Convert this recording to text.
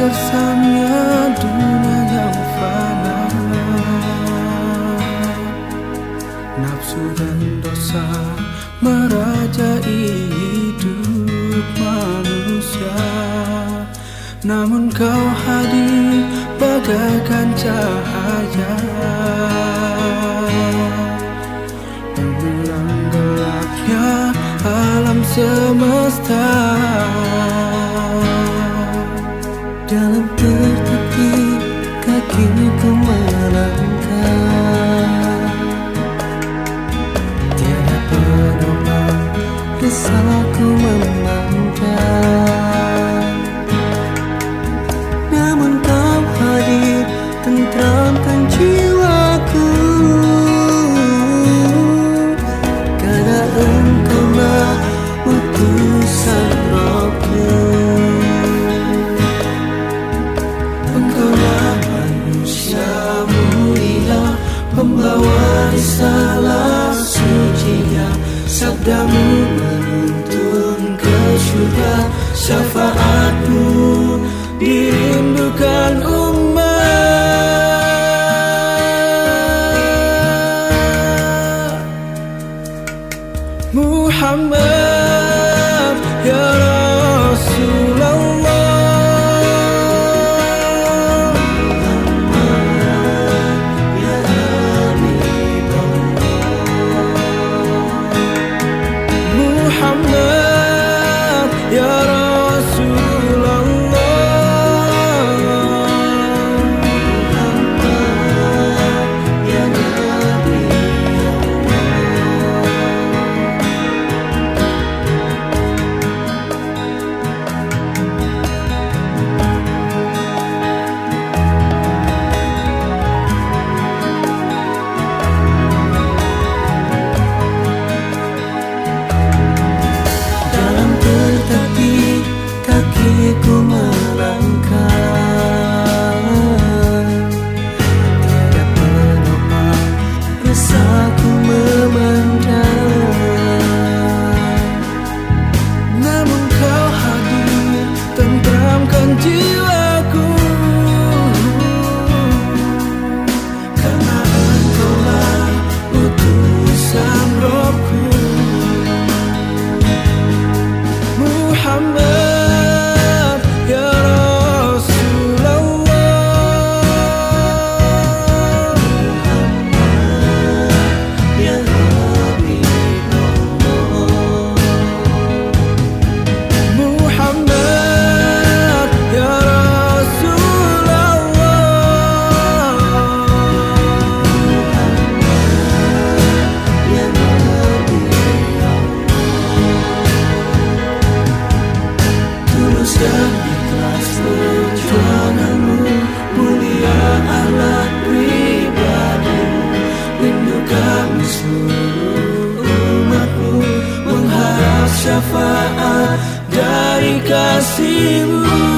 kesannya dunia yang fana Nafsu dan dosa merajai hidup manusia. Namun kau hadir bagaikan cahaya. Menerang gelapnya alam semesta. ku melangkah Tiada pedoman Risauku memandang see you.